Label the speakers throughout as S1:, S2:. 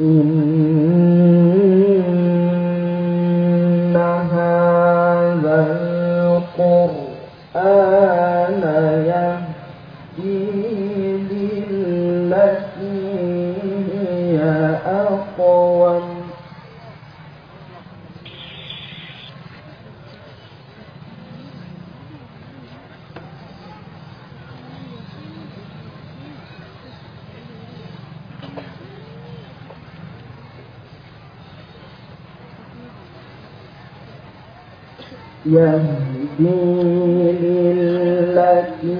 S1: إن يهدي للتي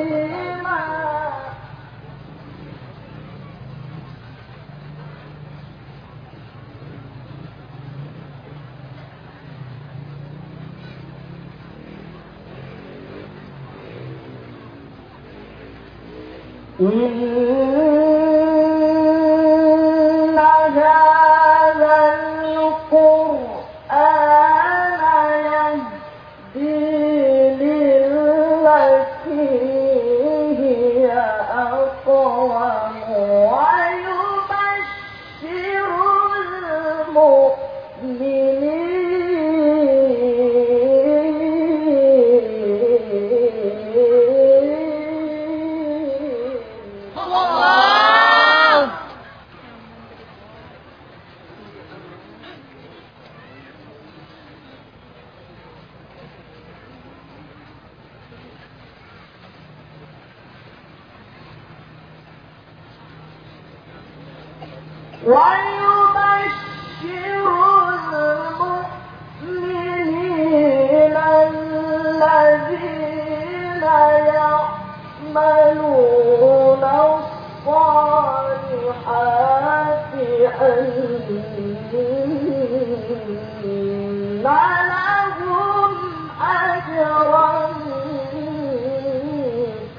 S1: وإن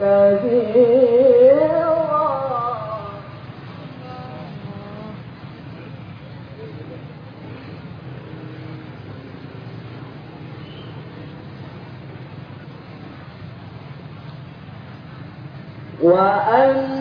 S1: كثيرا وأن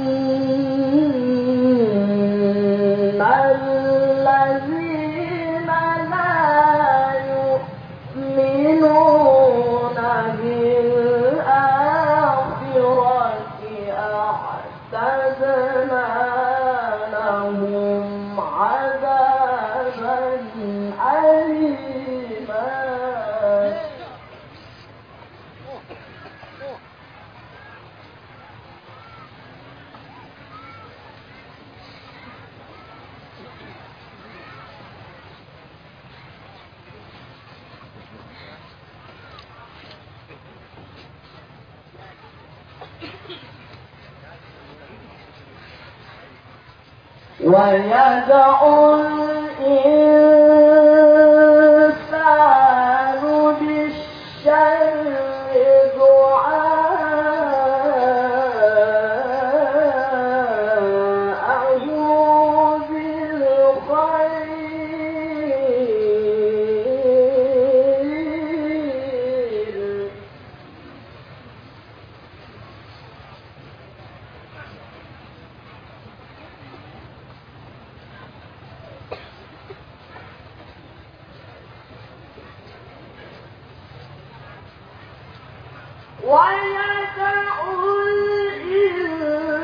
S1: ويدعو ويدعو الإنسان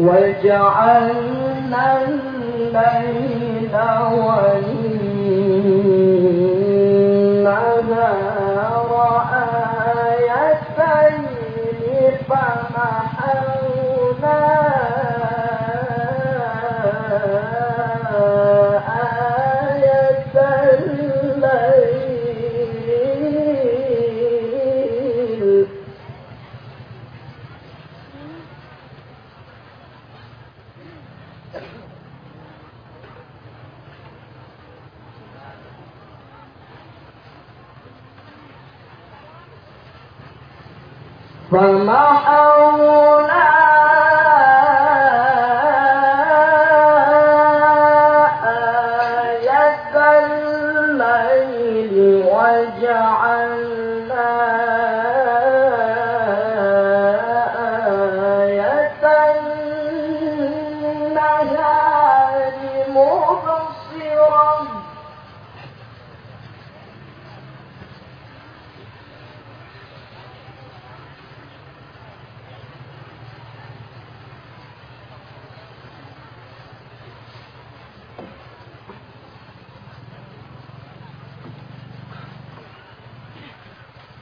S1: وجعلنا الليل والنهار آيتين فمحونا فمحونا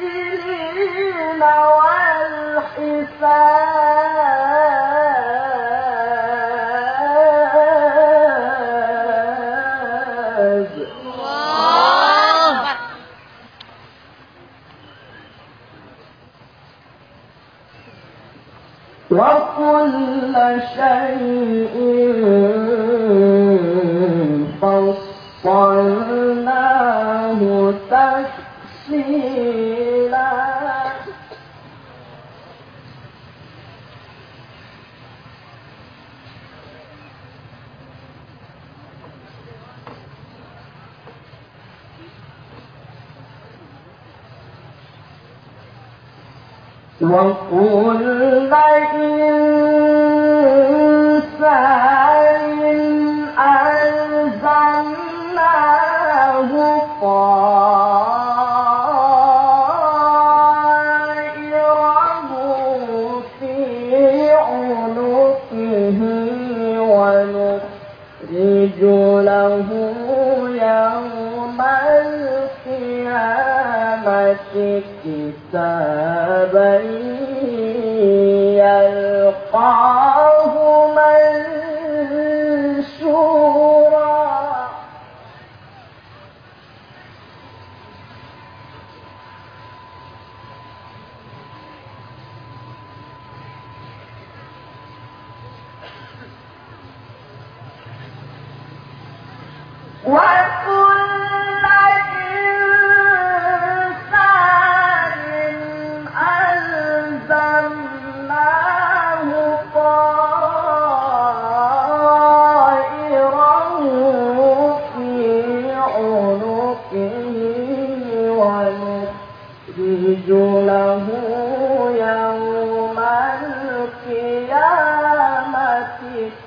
S2: الله
S1: وكل شيء فصلناه تفصيلا وكل إنسان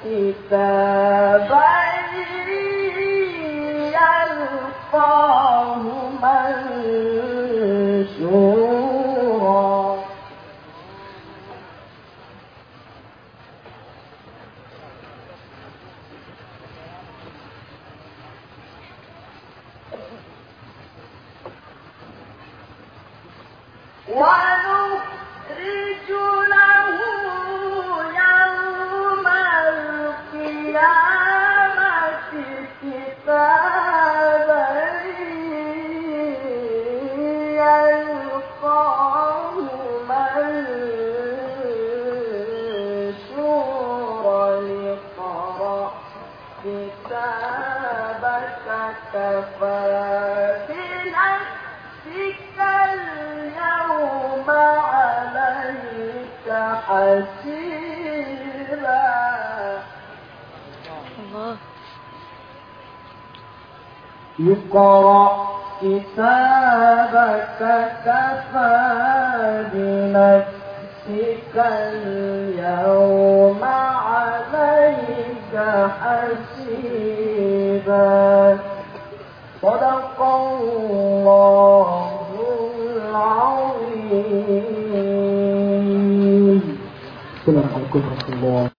S1: كتابا يلقاه منشورا. ونخرج اقرأ كتابك كفى بنفسك اليوم عليك حسيبا صدق الله. العظيم